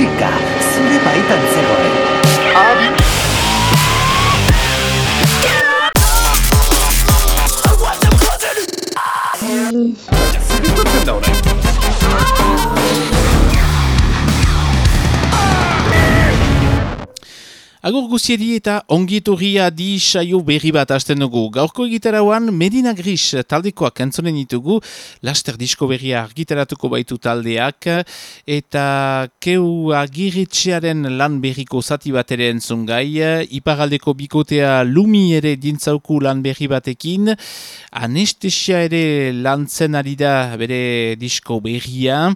進化すればいたん。り取ってんだ俺。Agur guziedi eta ongietorria di saio berri bat hasten dugu. Gaurko egitarauan Medina Gris taldekoak entzonen ditugu, laster disko berria argitaratuko baitu taldeak, eta keu agiritxearen lan berriko zati bat ere entzun gai, iparaldeko bikotea lumi ere dintzauku lan berri batekin, anestesia ere lantzen ari da bere disko berria,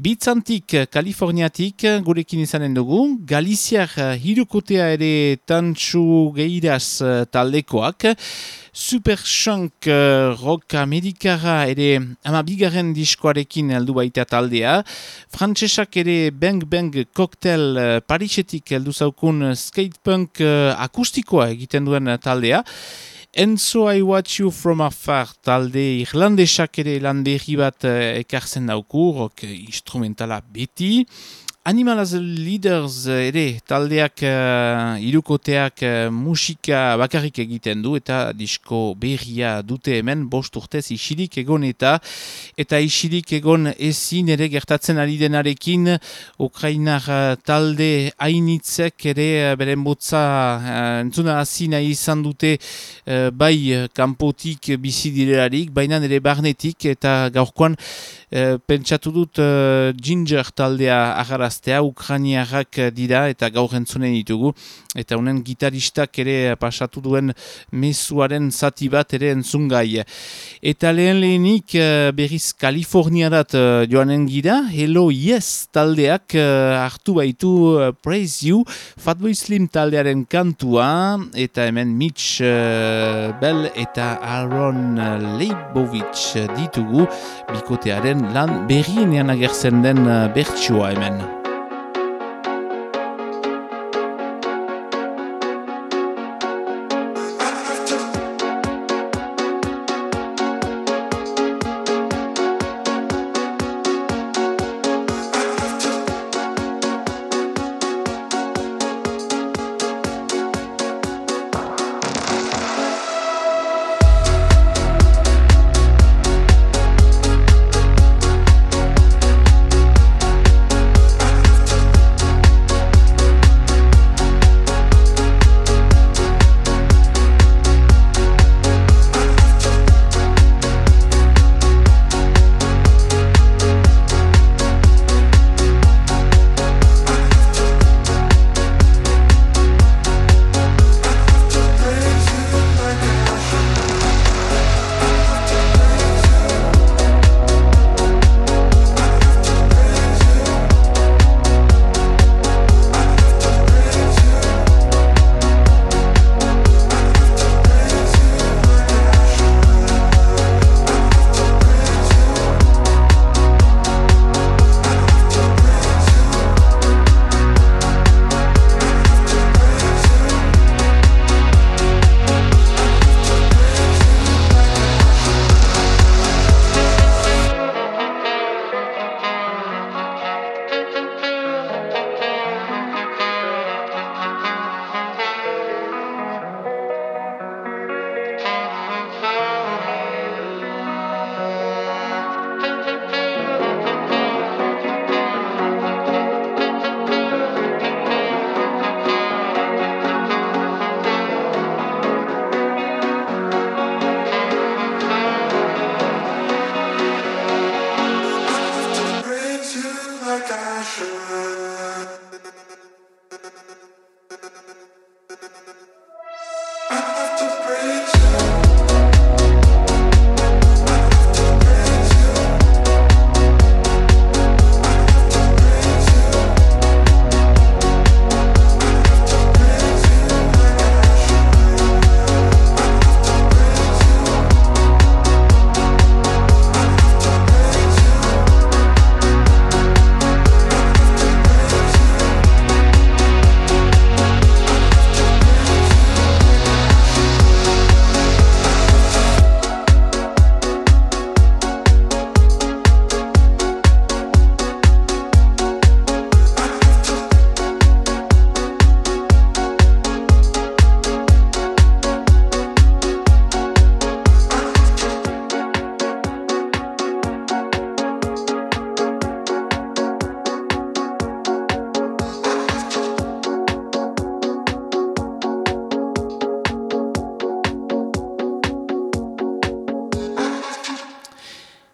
bitzantik Kaliforniatik gurekin izanen dugu, Galiziar hirukotea ere tantxu gehiraz uh, taldekoak. Super Shunk uh, rock amerikara ere ama bigarren diskoarekin heldu baita taldea. Frantsesak ere Bang Bang Cocktail uh, Parisetik heldu zaukun skatepunk akustikoa egiten duen taldea. Enzo I Watch You From Afar talde irlandesak ere landerri bat ekartzen dauku, rock instrumentala beti. Animal as Leaders eh, ere taldeak uh, irukoteak uh, musika bakarrik egiten du eta disko berria dute hemen bost urtez isirik egon eta eta isirik egon ezin ere gertatzen ari denarekin Ukrainar talde hainitzek ere uh, beren botza uh, entzuna azina izan dute uh, bai kanpotik bizi direlarik, baina ere barnetik eta gaurkoan uh, pentsatu dut Ginger taldea agaraz idaztea ukraniarrak dira eta gaur entzunen ditugu eta honen gitaristak ere pasatu duen mezuaren zati bat ere entzungai. Eta lehen lehenik eh, berriz Kaliforniarat eh, joanen gira, Hello Yes taldeak eh, hartu baitu Praise You, Fatboy Slim taldearen kantua eta hemen Mitch Bell eta Aaron Leibovich ditugu bikotearen lan berrienean agertzen den bertsua hemen.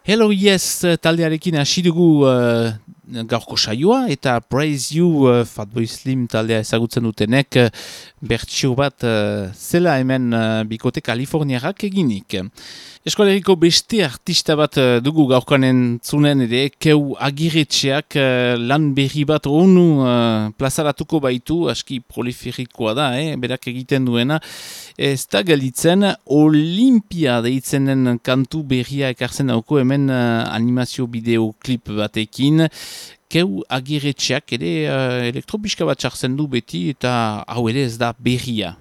Hello Yes taldearekin hasi dugu uh, gaurko saioa eta Praise You uh, Fatboy Slim taldea ezagutzen dutenek uh, bertsio bat uh, zela hemen uh, bikote Kaliforniarak eginik. Eskoleriko beste artista bat uh, dugu gaurkoanen zunen ere, keu agiretxeak uh, lan berri bat onu uh, plazaratuko baitu, aski proliferikoa da, eh, berak egiten duena. Ez da galitzen, Olimpia deitzenen kantu berria ekartzen dauko hemen uh, animazio bideoklip batekin. Keu agiretxeak ere uh, elektropiska bat txartzen du beti eta hau ere ez da berria.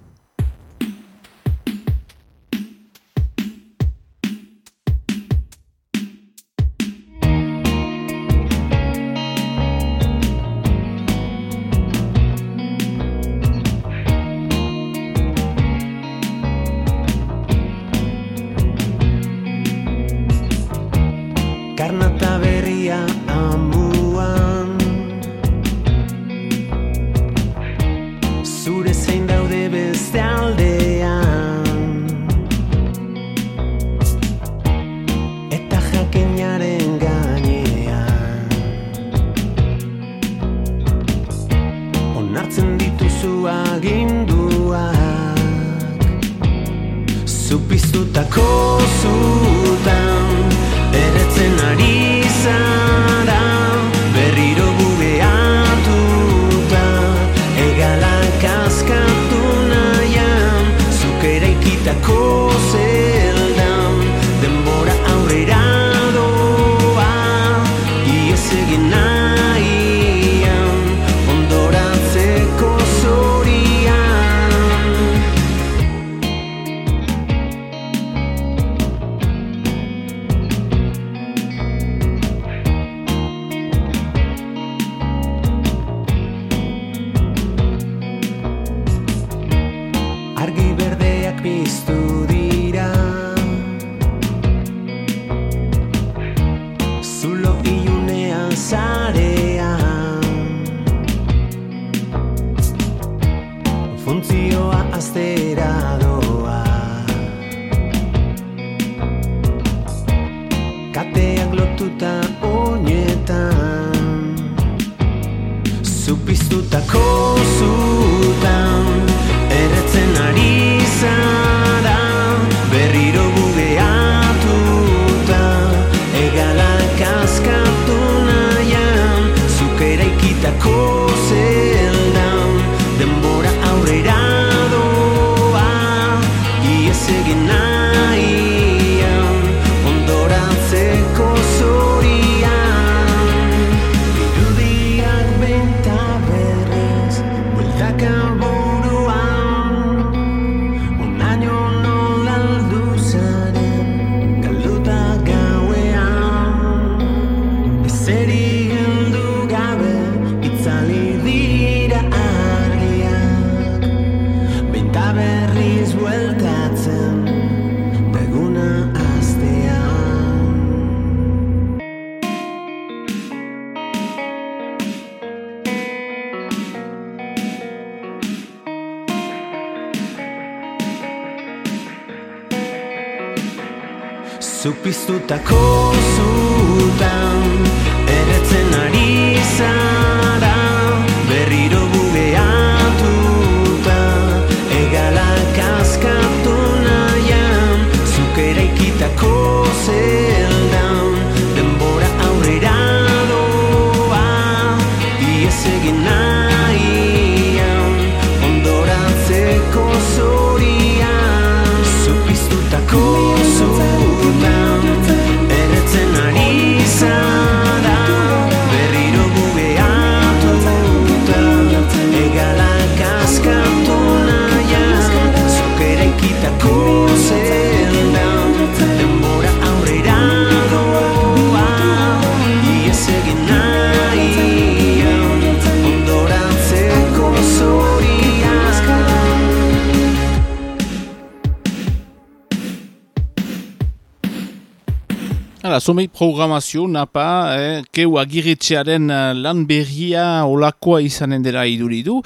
Somei programazio, napa, eh, keu agiretxearen eh, lan berria olakoa izanen dela iduridu,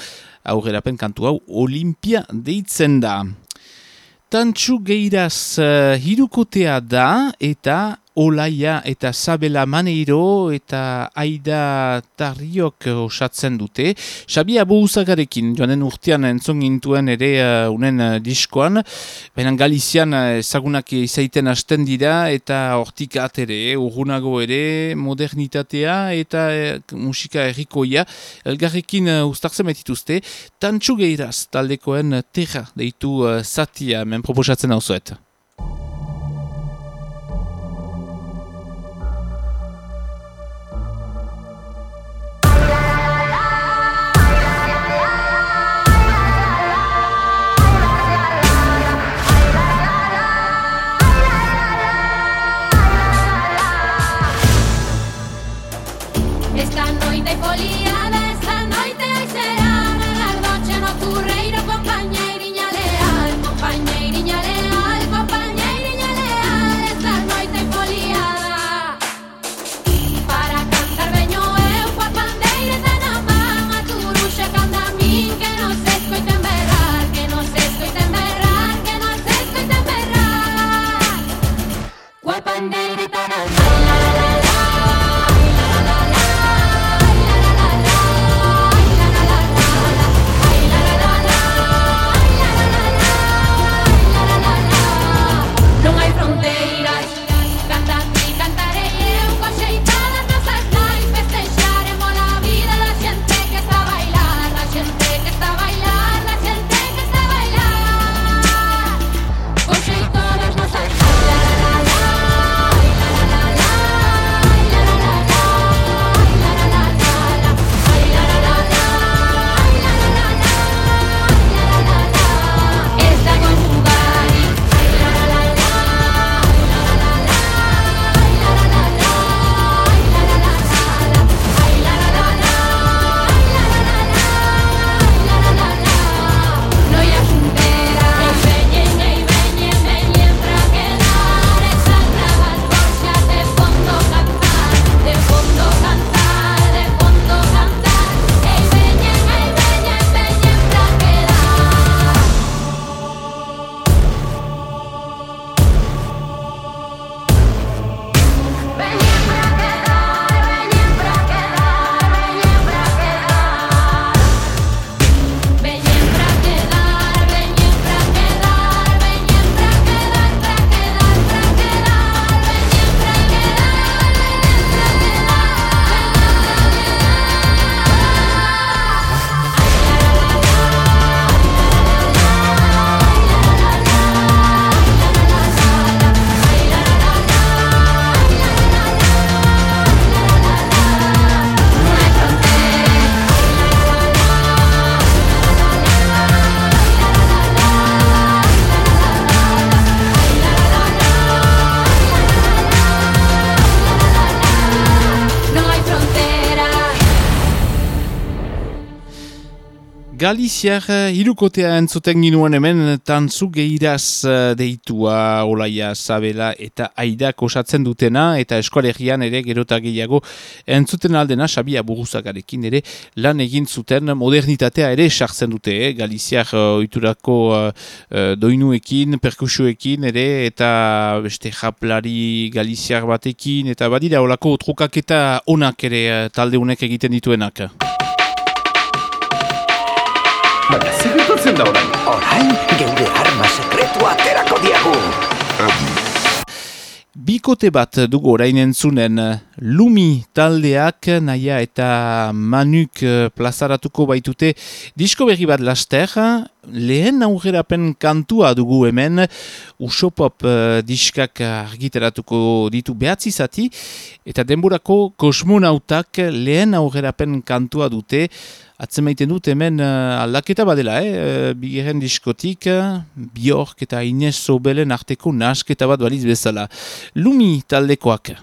aurrerapen kantu hau Olimpia deitzen da. Tantxu geiraz uh, hirukotea da eta Olaia eta Sabela Maneiro eta Aida Tarriok osatzen dute. Xabia Bouzagarekin, joanen urtean entzon gintuen ere uh, unen uh, diskoan, baina Galizian uh, ezagunak izaiten hasten dira eta hortik atere, urgunago ere, modernitatea eta uh, musika errikoia, elgarrekin uh, ustartzen betituzte, tantxu gehiraz taldekoen terra deitu uh, zatia men proposatzen hau zuet. Esta noite hai polía Galiziar hirukotea entzuten ginuen hemen tantzu gehiraz eh, deitua Olaia Zabela eta Aidak osatzen dutena eta eskualegian ere gerota gehiago entzuten aldena Xabia Buruzagarekin ere lan egin zuten modernitatea ere sartzen dute eh? Galiziar uh, oiturako uh, doinuekin, perkusioekin ere eta beste japlari Galiziar batekin eta badira olako trukaketa onak ere talde honek egiten dituenak. Baina, zer da orain? Orain, geure arma sekretua aterako diagu. Bikote bat dugu orain entzunen. Lumi taldeak naia eta manuk plazaratuko baitute disko berri bat laster. Lehen aurrerapen kantua dugu hemen. Usopop uh, diskak argiteratuko ditu behatzi zati. Eta denborako kosmonautak lehen aurrerapen kantua dute Atzemaiten dut hemen uh, aldaketa badela, eh? Uh, Bigeren diskotik, uh, Bjork eta Inez Sobelen arteko nasketa bat baliz bezala. Lumi taldekoak.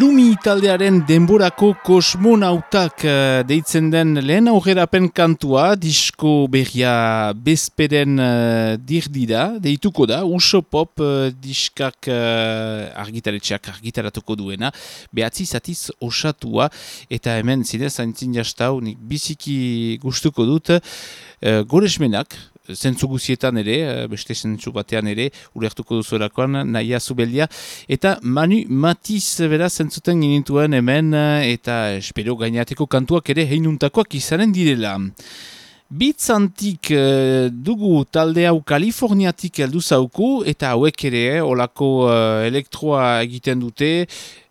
Lumi taldearen denborako kosmonautak uh, deitzen den lehen aurrerapen kantua, disko berria bezperen uh, dirdida, deituko da, uso pop uh, diskak uh, argitaretxeak argitaratuko duena, behatzi zatiz osatua, eta hemen zinez, haintzin jastau, nik biziki gustuko dut, uh, goresmenak, zentzu guzietan ere, eh, beste zentzu batean ere, ulertuko duzu erakoan, nahi azubeldia. Eta Manu Matiz bera zentzuten ginintuen hemen, eh, eta espero gainateko kantuak ere heinuntakoak izanen direla. Bitz antik uh, dugu talde hau Kaliforniatik heldu zauku eta hauek ere eh, olako uh, elektroa egiten dute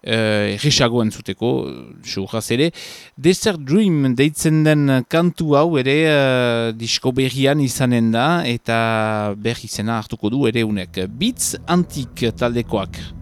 erresago entzuteko, surraz ere. Desert Dream deitzen den kantu hau ere uh, disko berrian izanen da eta berri izena hartuko du ere unek. Bitz antik taldekoak.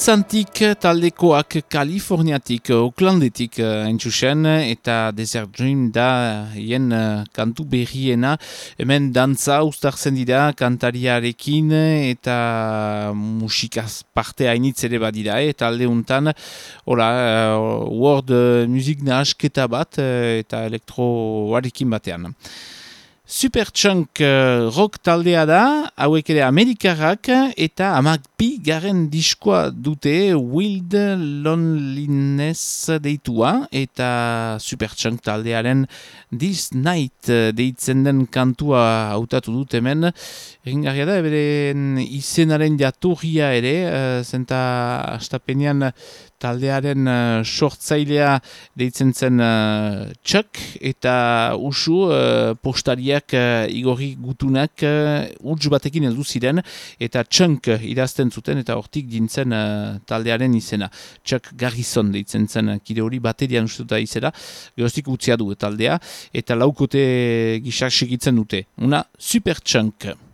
Bitzantik taldekoak Kaliforniatik, Oaklandetik entzusen, eta Desert Dream da hien kantu berriena. Hemen dantza ustartzen dira kantariarekin eta musikaz parte hainitz ere badira, eta alde untan, hola, world music nahasketa bat eta elektroarekin batean. Superchunk uh, rock taldea da, hauek ere Amerikarrak eta amak bi garen diskoa dute Wild Loneliness deitua eta Superchunk taldearen This Night deitzen den kantua hautatu dut hemen. Egin da, eberen izenaren jaturria ere, uh, zenta astapenean taldearen uh, sortzailea deitzen zen uh, Chuck eta usu uh, postariak uh, igorri gutunak uh, batekin ez ziren eta Chunk idazten zuten eta hortik dintzen uh, taldearen izena. Chuck Garrison deitzen zen kide hori baterian ustuta izera, gerostik utzia du taldea eta laukote gisak segitzen dute. Una super Chunk.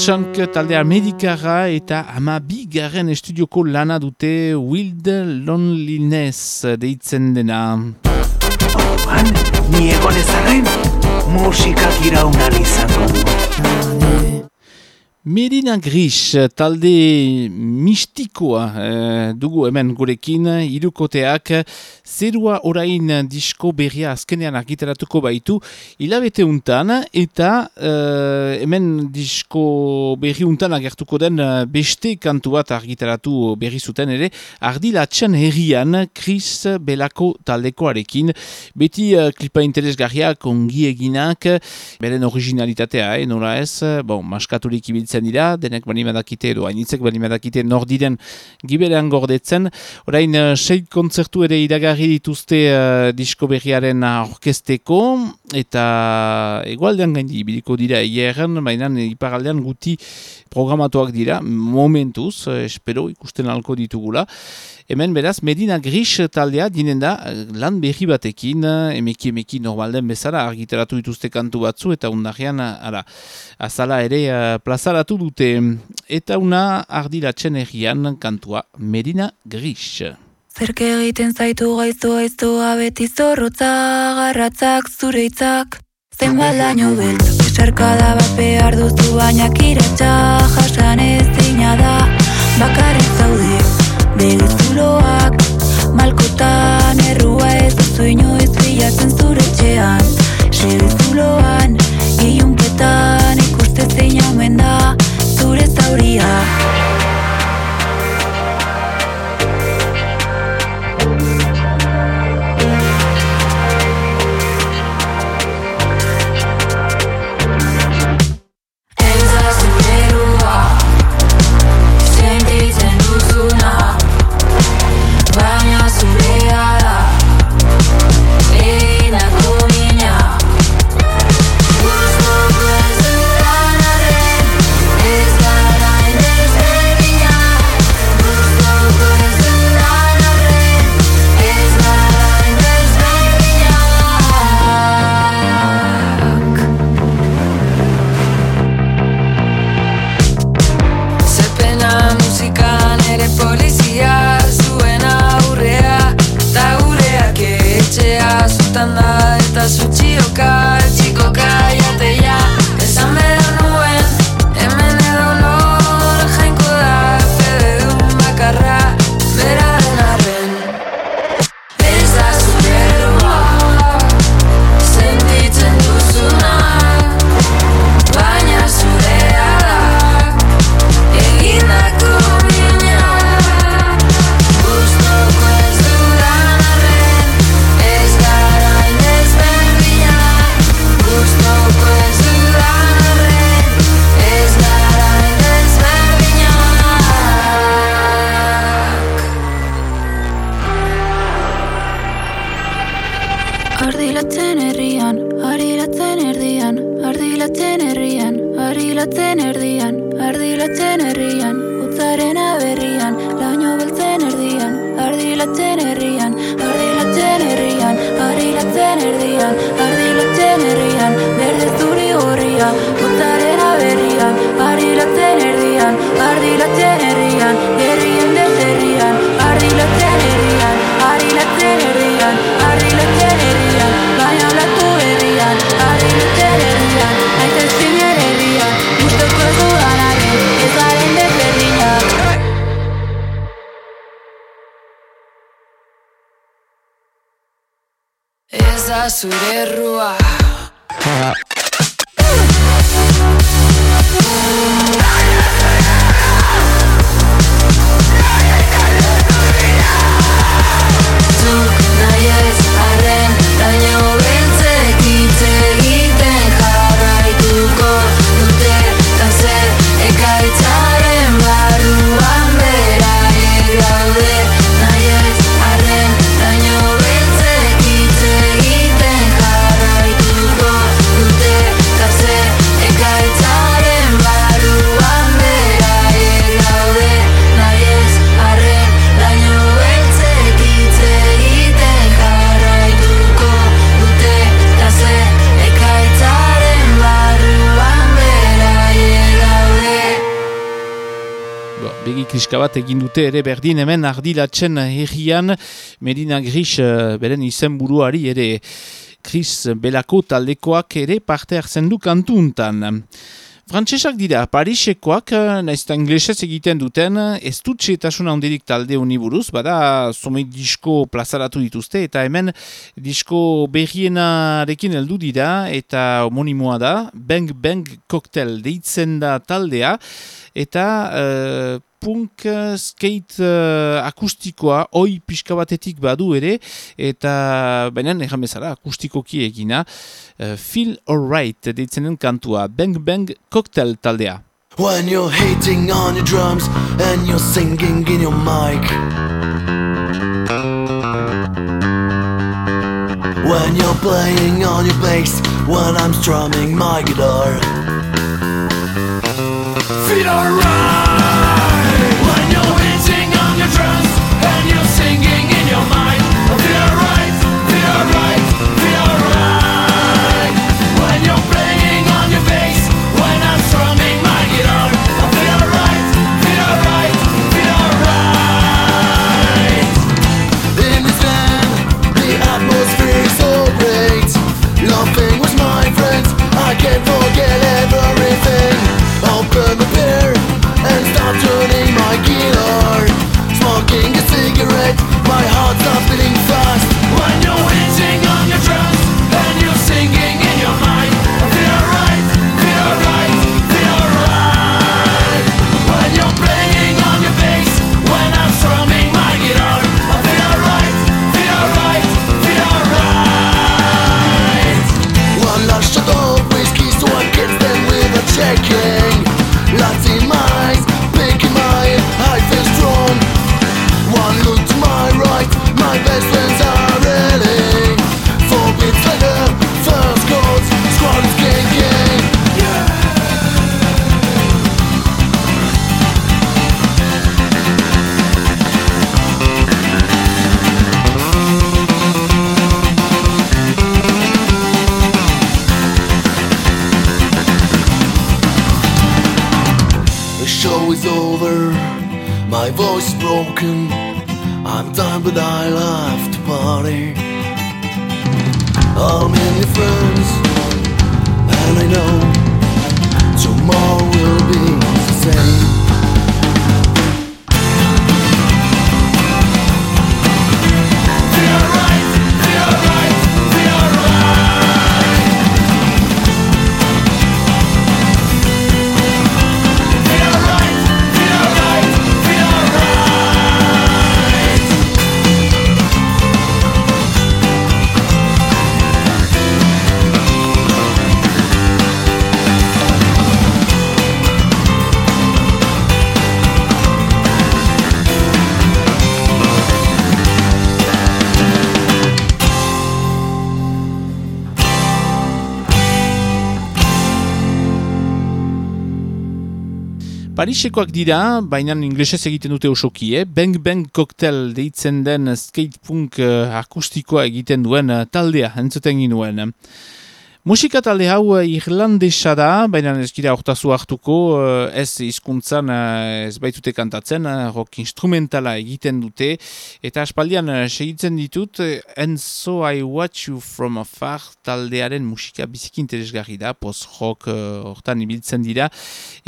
Superchunk talde amerikara eta ama bigarren estudioko lana dute Wild Loneliness deitzen dena. Orduan, ni egon ezaren, musikak iraunal izango. Medina Gris, talde mistikoa eh, dugu hemen gurekin, irukoteak, zerua orain disko berria azkenean argitaratuko baitu, hilabete untan, eta eh, hemen disko berri untan agertuko den eh, beste kantu bat argitaratu berri zuten ere, ardilatzen herrian Chris Belako taldekoarekin, beti uh, klipa interesgarriak ongi eginak, beren originalitatea, eh, nola ez, bon, maskaturik ibiltzen ibiltzen dira, denek bani madakite edo hainitzek bani madakite nordiren giberean gordetzen. Orain, uh, sei kontzertu ere iragarri dituzte uh, disko berriaren orkesteko, eta egualdean gaindi biliko dira eierren, baina iparaldean guti programatuak dira, momentuz, uh, espero ikusten alko ditugula. Hemen beraz, Medina Gris taldea dinen da lan berri batekin, emeki emeki normalden bezala argitaratu dituzte kantu batzu eta undarrean ara, azala ere uh, plazaratu dute. Eta una ardilatzen errian kantua Medina Gris. Zerke egiten zaitu gaiztu gaiztu abeti zorrotza garratzak zure itzak. Zen balaino beltz, esarkada bat behar duzu baina kiratxa jasan ez da. Bakarrik zaude Belizuloak Malkotan errua ez duzu inoiz bilatzen zure txean Sebizuloan Iunpetan ikuste zein haumen da Zure zauria da zure errua. Kriska bat egin dute ere berdin hemen ardilatzen herrian Medina Gris uh, beren izen buruari ere Kris Belako taldekoak ere parte hartzen du kantuntan. Frantsesak dira, Parisekoak, eh, naiz eta inglesez egiten duten, ez dut txetasuna ondirik talde uniburuz, bada somei disko plazaratu dituzte, eta hemen disko berrienarekin heldu dira, eta homonimoa da, Bang Bang Cocktail deitzen da taldea, eta uh, punk uh, skate uh, akustikoa oi pixka batetik badu ere eta benen ejan bezala akustikoki egina. Uh, Feel Alright deitzenen kantua Bang Bang Cocktail taldea. When you're hitting on your drums and you're singing in your mic. When you're playing on your bass when I'm strumming my guitar. Feel alright Parisekoak dira, baina inglesez egiten dute osoki, eh? Bang Bang Cocktail deitzen den skatepunk uh, akustikoa egiten duen uh, taldea, entzuten ginuen. Musika talde hau eh, irlandesa da, baina ez gira ortazu hartuko, eh, ez hizkuntzan eh, ez baitute kantatzen, rock instrumentala egiten dute, eta aspaldian segitzen ditut, and so I watch you from afar taldearen musika biziki interesgarri da, post-rock hortan ibiltzen dira,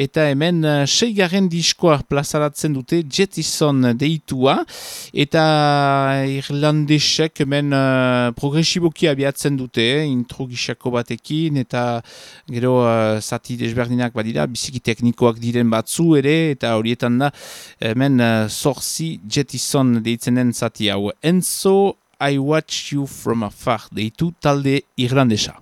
eta hemen seigaren diskoa plazaratzen dute, Jetison deitua, eta irlandesek hemen progresiboki abiatzen dute, intro gisako bat batekin eta gero uh, zati desberdinak badira, biziki teknikoak diren batzu ere eta horietan da hemen uh, zorzi jetison deitzenen zati hau. Enzo, I watch you from afar deitu talde irlandesa.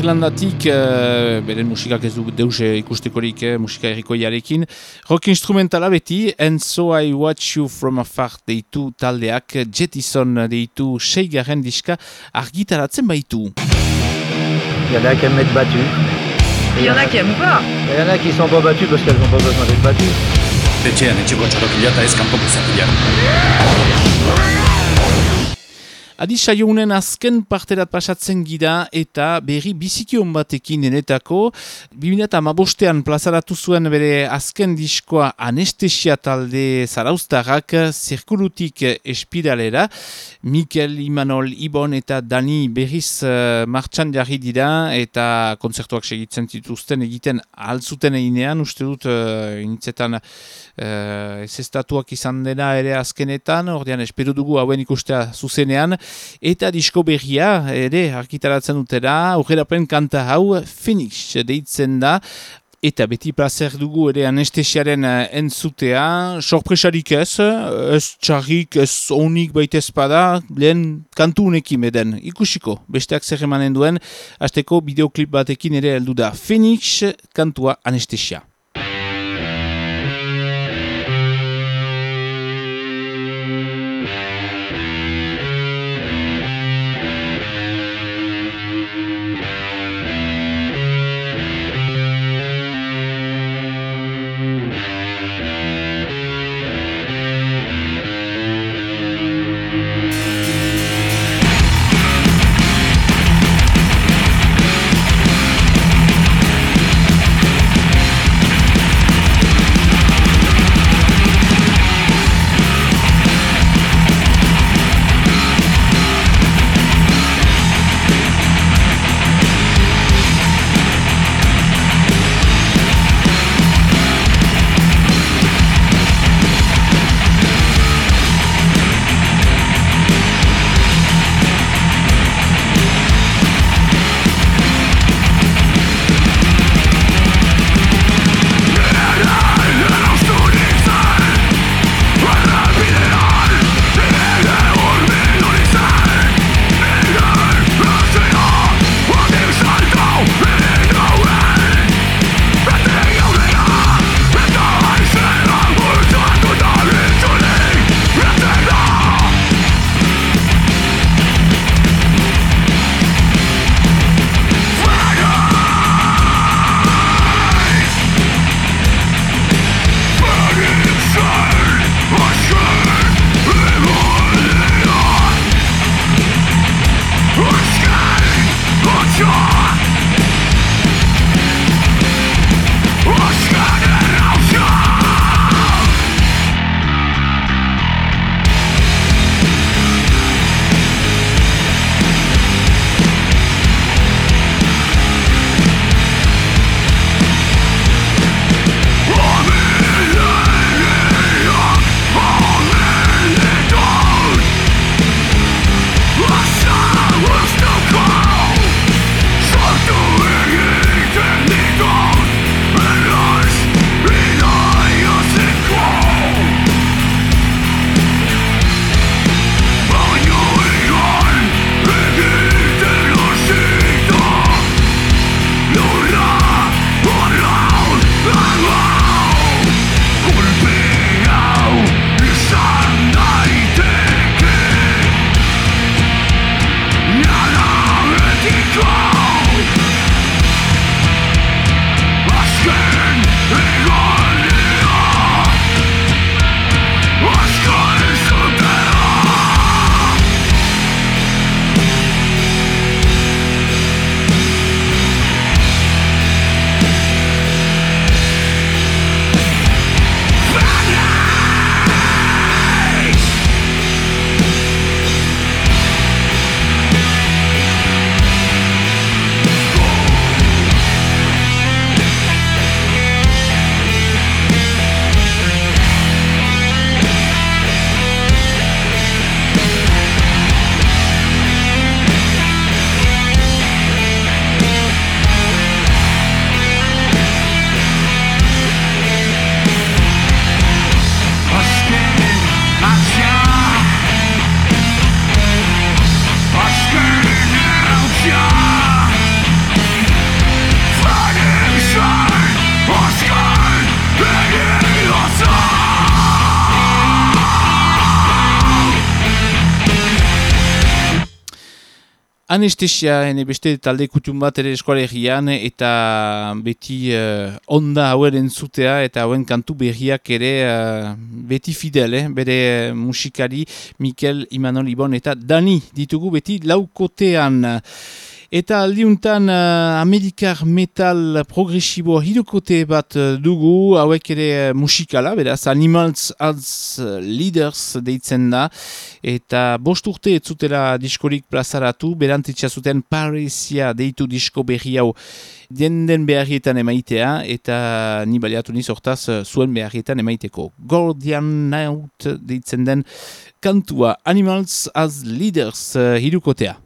Irlandatik, uh, beren musikak ez du deus ikustekorik uh, musika errikoiarekin. Rock instrumentala beti, and so I watch you from afar deitu taldeak, Jetison deitu seigaren diska argitaratzen baitu. Il y en a qui aiment être battus. Il y en a qui aiment pas. Il y en a qui sont pas battus parce qu'elles n'ont pas besoin d'être battues. Etxean etxeko txarokila eta ez kanpoko zapila. Adi saiounen azken parterat pasatzen gira eta berri bizikion batekin enetako. 2008an plazaratu zuen bere azken diskoa anestesia talde zaraustarrak zirkulutik espiralera. Mikel, Imanol, Ibon eta Dani berriz uh, martxan jarri dira eta konzertuak segitzen zituzten egiten altzuten einean. Uste dut uh, initzetan uh, ez estatuak izan dena ere azkenetan, ordean espero dugu hauen ikustea zuzenean. Eta disko berria, ere, arkitaratzen dutera, aurrerapen kanta hau, Phoenix deitzen da, eta beti placer dugu ere anestesiaren uh, entzutea, sorpresarik ez, ez txarrik, ez onik baita espada, lehen kantu unekin beden, ikusiko, besteak zer duen, azteko bideoklip batekin ere heldu da, Phoenix kantua anestesia. Anestesia, ene beste talde kutun bat ere eskualegian, eta beti uh, onda hauen entzutea, eta hauen kantu berriak ere uh, beti fidel, eh? bere musikari Mikel Imanol Ibon eta Dani ditugu beti laukotean. Eta aldiuntan uh, Amerikar metal progresibo hirukote bat uh, dugu, hauek ere uh, musikala, beraz Animals as Leaders deitzen da, eta bost urte ez zutela diskorik plazaratu, berantzitsa zuten Parisia deitu disko berri hau den den beharrietan emaitea, eta ni baliatu niz hortaz zuen beharrietan emaiteko. Gordian Naut deitzen den kantua Animals as Leaders uh, hirukotea.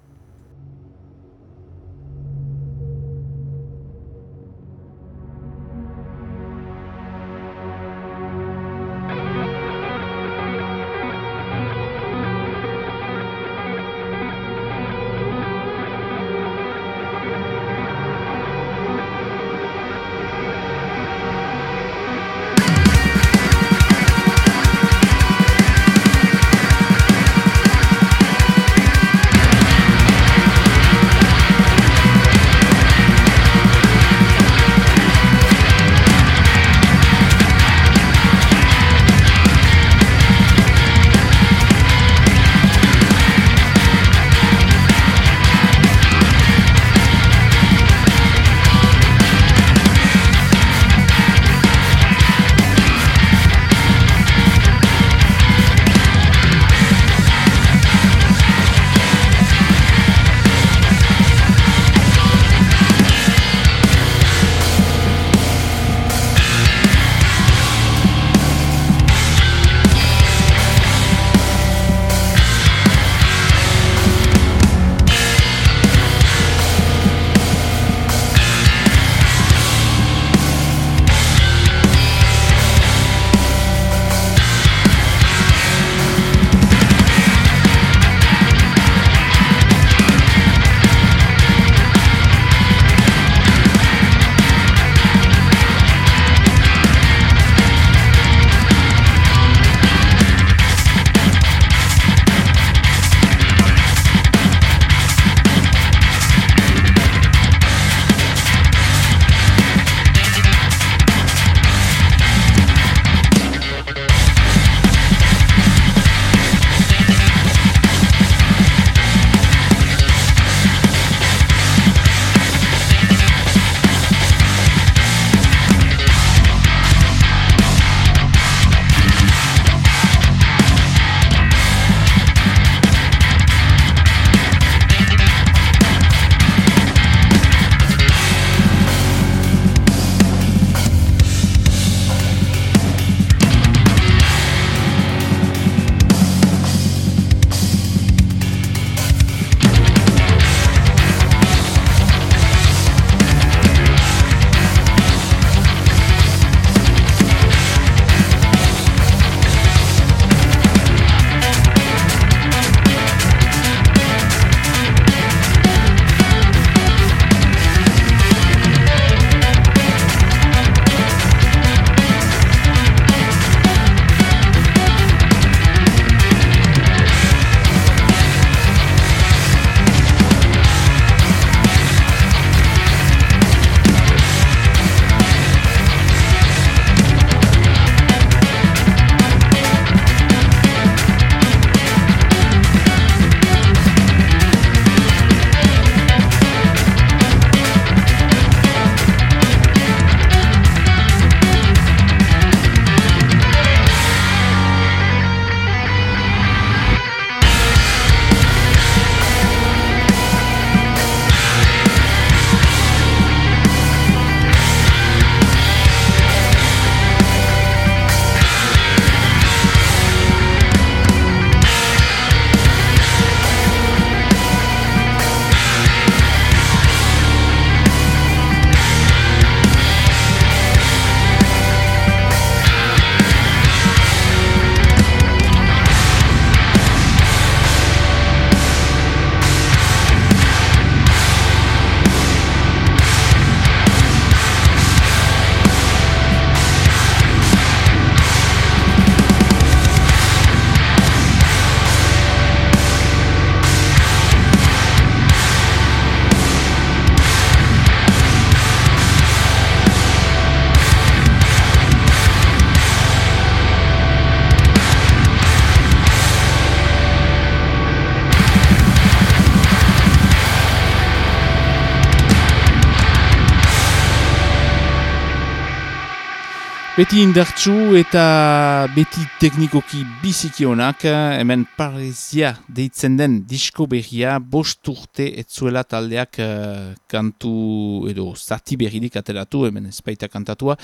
Beti indartsu eta beti teknikoki bizikionak, hemen Parizia deitzen den disko berria, bost urte etzuela taldeak uh, kantu edo zati berridik ateratu, hemen espaita kantatua.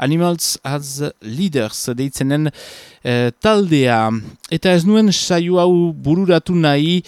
Animals as Leaders deitzen den uh, taldea. Eta ez nuen saio hau bururatu nahi,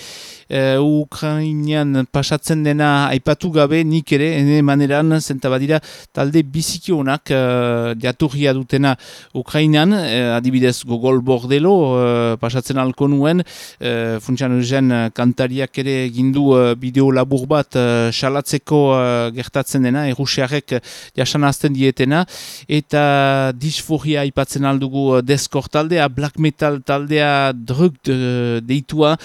uh, Ukrainian pasatzen dena aipatu gabe nik ere, ene maneran, zentabadira talde bizikionak uh, diaturria dutena Ukrainan, uh, adibidez gogol bordelo uh, pasatzen alko nuen, uh, funtsian kantariak ere gindu uh, bideo labur bat salatzeko uh, gertatzen dena, errusiarek jasan azten dietena, eta disforia aipatzen aldugu deskor taldea, black metal taldea drug de, deitua,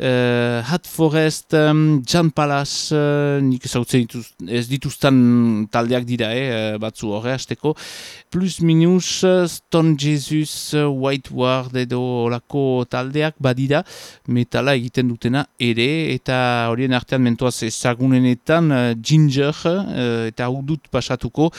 uh, Hat Forest, um, Jan Palas, uh, nik dituz, ez dituztan taldeak dira, eh, batzu horre hasteko. Plus minus, Stone Jesus, White Ward edo olako taldeak badira, metala egiten dutena ere, eta horien artean mentoaz ezagunenetan uh, Ginger, uh, eta hau dut pasatuko,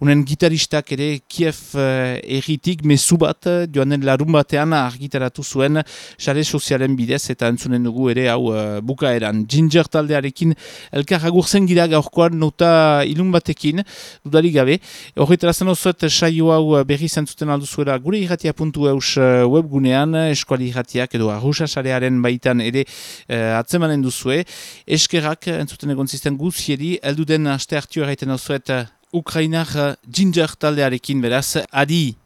Unen gitaristak ere Kiev uh, erritik mesu bat joanen larun batean argitaratu zuen sare sozialen bidez eta entzunen dugu ere hau uh, bukaeran. Ginger taldearekin elkar agurzen gira gaurkoan nota ilun batekin dudari gabe. Horretara zen osuet saio hau berri zentzuten alduzuera gure irratia puntu eus webgunean eskuali irratiak edo arruxa sarearen baitan ere uh, atzemanen duzue. Eskerak entzuten egon zisten guzieri, elduden aste hartio erraiten osuet Ukrainar ginger taldearekin beraz, adi!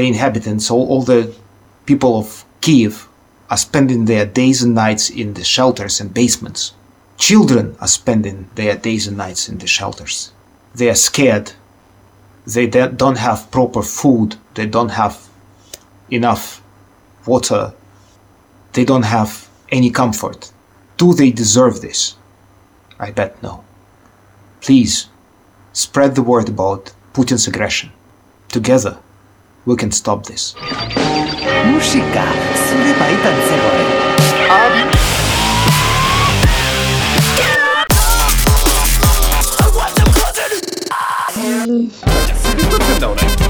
The inhabitants, all, all the people of Kiev, are spending their days and nights in the shelters and basements. Children are spending their days and nights in the shelters. They are scared. They don't have proper food. They don't have enough water. They don't have any comfort. Do they deserve this? I bet no. Please spread the word about Putin's aggression. Together, we can stop this. Musika zure baitan zegoen. Zerbitzen da orain.